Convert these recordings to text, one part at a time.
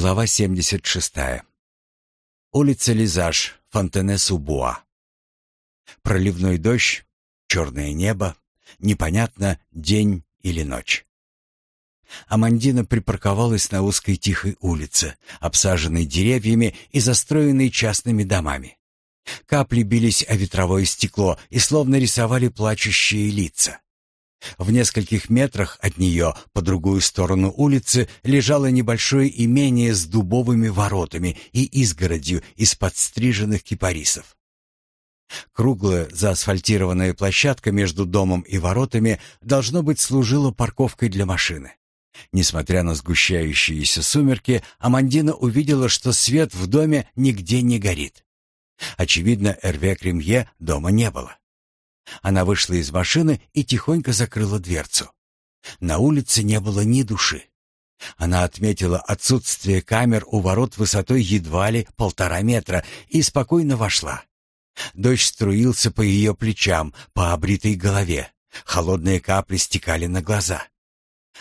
Глава 76. Улица Лизаж, Фонтене-Субуа. Проливной дождь, черное небо, непонятно, день или ночь. Амандина припарковалась на узкой тихой улице, обсаженной деревьями и застроенной частными домами. Капли бились о ветровое стекло и словно рисовали плачущие лица. В нескольких метрах от нее, по другую сторону улицы, лежало небольшое имение с дубовыми воротами и изгородью из подстриженных кипарисов. Круглая заасфальтированная площадка между домом и воротами должно быть служила парковкой для машины. Несмотря на сгущающиеся сумерки, Амандина увидела, что свет в доме нигде не горит. Очевидно, Эрве Кремье дома не было. Она вышла из машины и тихонько закрыла дверцу. На улице не было ни души. Она отметила отсутствие камер у ворот высотой едва ли полтора метра и спокойно вошла. Дождь струился по ее плечам, по обритой голове. Холодные капли стекали на глаза.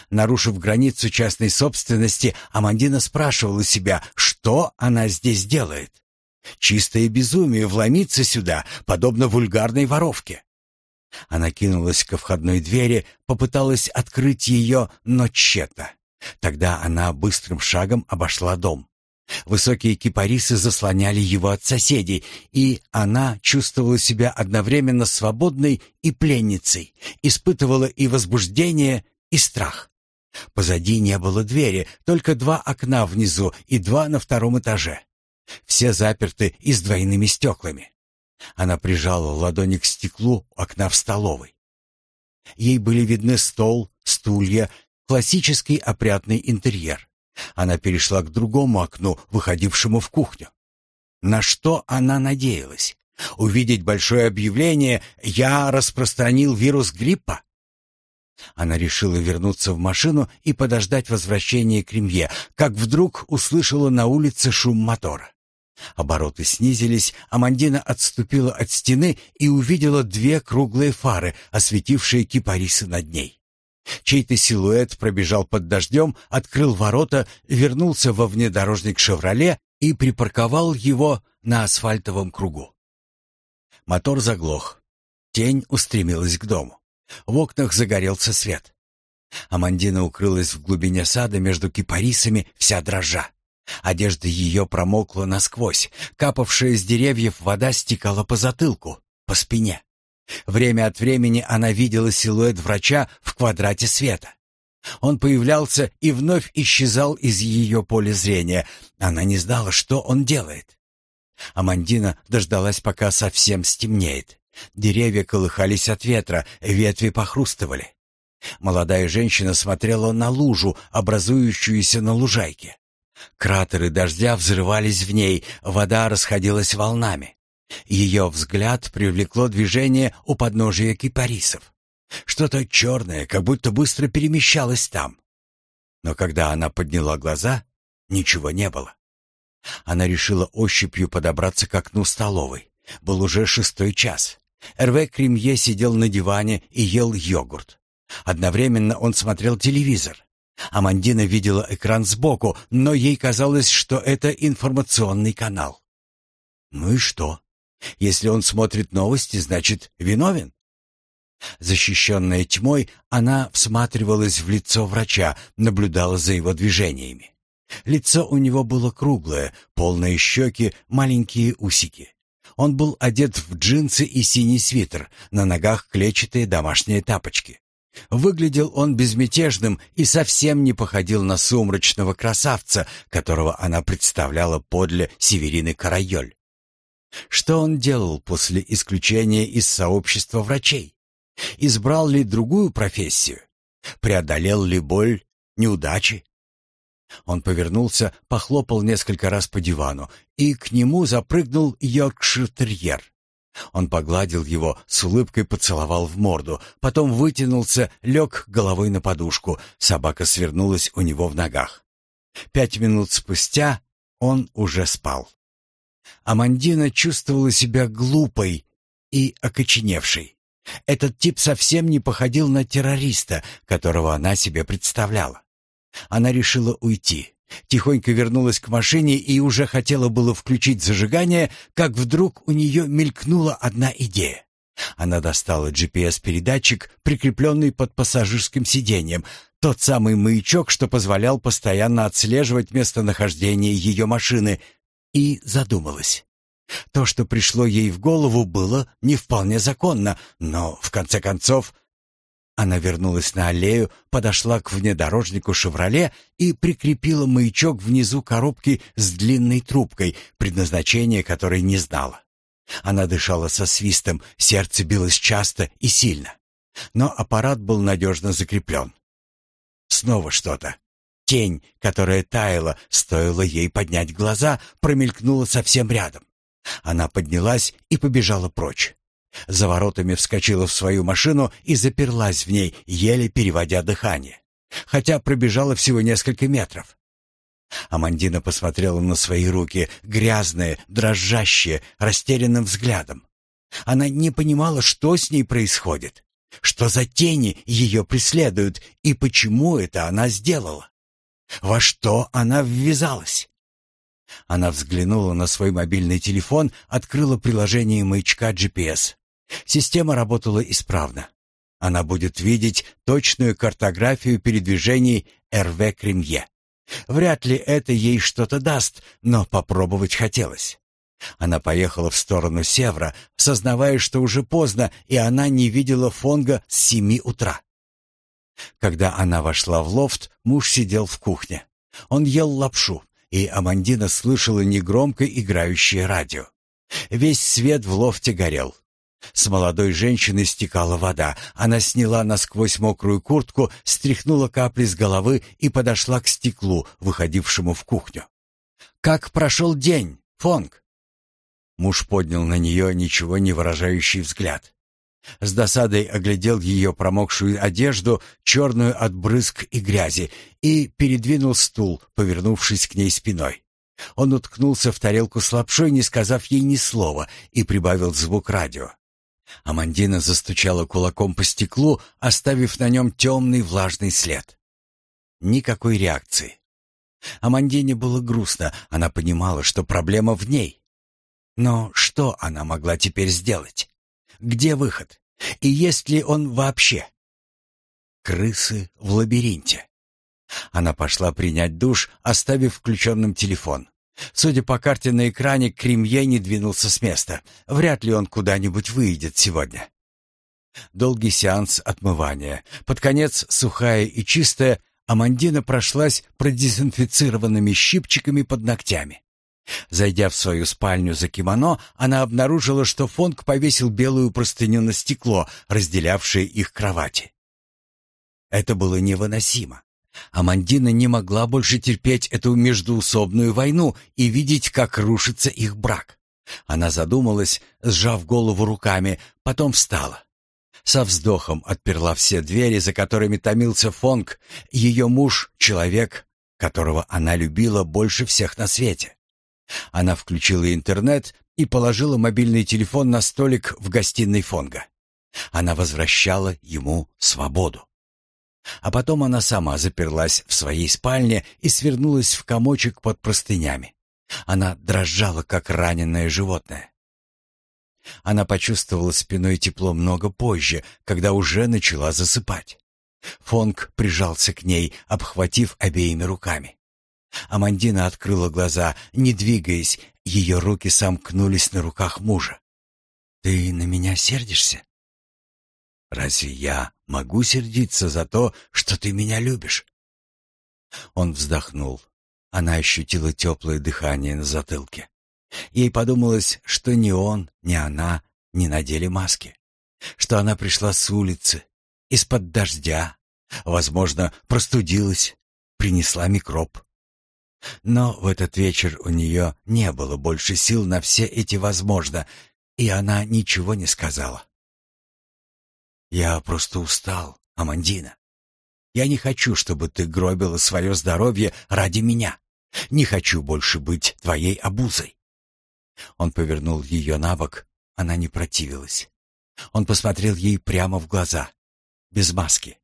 Нарушив границу частной собственности, Амандина спрашивала себя, что она здесь делает. Чистое безумие вломиться сюда, подобно вульгарной воровке. Она кинулась ко входной двери, попыталась открыть ее, но тщетно. Тогда она быстрым шагом обошла дом. Высокие кипарисы заслоняли его от соседей, и она чувствовала себя одновременно свободной и пленницей, испытывала и возбуждение, и страх. Позади не было двери, только два окна внизу и два на втором этаже. Все заперты и с двойными стеклами. Она прижала ладони к стеклу окна в столовой. Ей были видны стол, стулья, классический опрятный интерьер. Она перешла к другому окну, выходившему в кухню. На что она надеялась? Увидеть большое объявление «Я распространил вирус гриппа»? Она решила вернуться в машину и подождать возвращения Кремье, как вдруг услышала на улице шум мотора. Обороты снизились, Амандина отступила от стены и увидела две круглые фары, осветившие кипарисы над ней. Чей-то силуэт пробежал под дождем, открыл ворота, вернулся во внедорожник «Шевроле» и припарковал его на асфальтовом кругу. Мотор заглох. Тень устремилась к дому. В окнах загорелся свет. Амандина укрылась в глубине сада между кипарисами, вся дрожа. Одежда ее промокла насквозь, капавшая с деревьев вода стекала по затылку, по спине. Время от времени она видела силуэт врача в квадрате света. Он появлялся и вновь исчезал из ее поля зрения. Она не знала, что он делает. Амандина дождалась, пока совсем стемнеет. Деревья колыхались от ветра, ветви похрустывали. Молодая женщина смотрела на лужу, образующуюся на лужайке. Кратеры дождя взрывались в ней, вода расходилась волнами. Ее взгляд привлекло движение у подножия кипарисов. Что-то черное, как будто быстро перемещалось там. Но когда она подняла глаза, ничего не было. Она решила ощупью подобраться к окну столовой. Был уже шестой час. Эрве Кремье сидел на диване и ел йогурт. Одновременно он смотрел телевизор. Амандина видела экран сбоку, но ей казалось, что это информационный канал. Ну и что? Если он смотрит новости, значит, виновен? Защищенная тьмой, она всматривалась в лицо врача, наблюдала за его движениями. Лицо у него было круглое, полные щеки, маленькие усики. Он был одет в джинсы и синий свитер, на ногах клетчатые домашние тапочки. Выглядел он безмятежным и совсем не походил на сумрачного красавца, которого она представляла подле Северины Карайоль. Что он делал после исключения из сообщества врачей? Избрал ли другую профессию? Преодолел ли боль, неудачи? Он повернулся, похлопал несколько раз по дивану, и к нему запрыгнул йоркшир-терьер. Он погладил его, с улыбкой поцеловал в морду, потом вытянулся, лег головой на подушку. Собака свернулась у него в ногах. Пять минут спустя он уже спал. Амандина чувствовала себя глупой и окоченевшей. Этот тип совсем не походил на террориста, которого она себе представляла. Она решила уйти, Тихонько вернулась к машине и уже хотела было включить зажигание, как вдруг у нее мелькнула одна идея. Она достала GPS-передатчик, прикрепленный под пассажирским сиденьем, тот самый маячок, что позволял постоянно отслеживать местонахождение ее машины, и задумалась. То, что пришло ей в голову, было не вполне законно, но, в конце концов, она вернулась на аллею, подошла к внедорожнику «Шевроле» и прикрепила маячок внизу коробки с длинной трубкой, предназначение которой не знала. Она дышала со свистом, сердце билось часто и сильно. Но аппарат был надежно закреплен. Снова что-то. Тень, которая таяла, стоило ей поднять глаза, промелькнула совсем рядом. Она поднялась и побежала прочь. За воротами вскочила в свою машину и заперлась в ней, еле переводя дыхание. Хотя пробежала всего несколько метров. Амандина посмотрела на свои руки, грязные, дрожащие, растерянным взглядом. Она не понимала, что с ней происходит, что за тени ее преследуют и почему это она сделала. Во что она ввязалась? Она взглянула на свой мобильный телефон, открыла приложение маячка GPS. Система работала исправно. Она будет видеть точную картографию передвижений РВ Кремье. Вряд ли это ей что-то даст, но попробовать хотелось. Она поехала в сторону севера, сознавая, что уже поздно, и она не видела Фонга с семи утра. Когда она вошла в лофт, муж сидел в кухне. Он ел лапшу, и Амандина слышала негромко играющее радио. Весь свет в лофте горел. С молодой женщины стекала вода. Она сняла насквозь мокрую куртку, стряхнула капли с головы и подошла к стеклу, выходившему в кухню. «Как прошел день, Фонг?» Муж поднял на нее ничего не выражающий взгляд. С досадой оглядел ее промокшую одежду, черную от брызг и грязи, и передвинул стул, повернувшись к ней спиной. Он уткнулся в тарелку с лапшой, не сказав ей ни слова, и прибавил звук радио. Амандина застучала кулаком по стеклу, оставив на нем темный влажный след. Никакой реакции. Амандине было грустно, она понимала, что проблема в ней. Но что она могла теперь сделать? Где выход? И есть ли он вообще? Крысы в лабиринте. Она пошла принять душ, оставив включенным телефон. Судя по карте на экране, Кремье не двинулся с места. Вряд ли он куда-нибудь выйдет сегодня. Долгий сеанс отмывания. Под конец, сухая и чистая, Амандина прошлась продезинфицированными щипчиками под ногтями. Зайдя в свою спальню за кимоно, она обнаружила, что Фонг повесил белую простыню на стекло, разделявшее их кровати. Это было невыносимо. Амандина не могла больше терпеть эту междуусобную войну и видеть, как рушится их брак. Она задумалась, сжав голову руками, потом встала. Со вздохом отперла все двери, за которыми томился Фонг, ее муж — человек, которого она любила больше всех на свете. Она включила интернет и положила мобильный телефон на столик в гостиной Фонга. Она возвращала ему свободу. А потом она сама заперлась в своей спальне и свернулась в комочек под простынями. Она дрожала, как раненое животное. Она почувствовала спиной тепло много позже, когда уже начала засыпать. Фонг прижался к ней, обхватив обеими руками. Амандина открыла глаза, не двигаясь, ее руки сомкнулись на руках мужа. «Ты на меня сердишься?» «Разве я могу сердиться за то, что ты меня любишь?» Он вздохнул. Она ощутила теплое дыхание на затылке. Ей подумалось, что ни он, ни она не надели маски. Что она пришла с улицы, из-под дождя, возможно, простудилась, принесла микроб. Но в этот вечер у нее не было больше сил на все эти «возможно», и она ничего не сказала. «Я просто устал, Амандина. Я не хочу, чтобы ты гробила свое здоровье ради меня. Не хочу больше быть твоей обузой». Он повернул ее на бок, она не противилась. Он посмотрел ей прямо в глаза, без маски.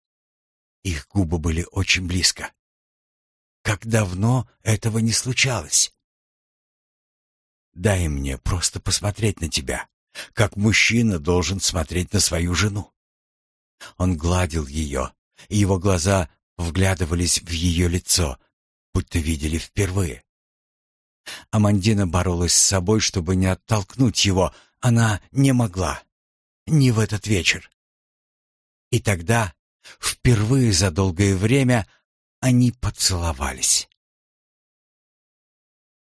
Их губы были очень близко. Как давно этого не случалось? Дай мне просто посмотреть на тебя, как мужчина должен смотреть на свою жену. Он гладил ее, и его глаза вглядывались в ее лицо, будто видели впервые. Амандина боролась с собой, чтобы не оттолкнуть его. Она не могла. Не в этот вечер. И тогда, впервые за долгое время, они поцеловались.